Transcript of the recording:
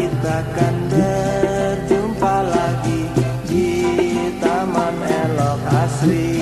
kita akan berjumpa lagi di taman elok asri.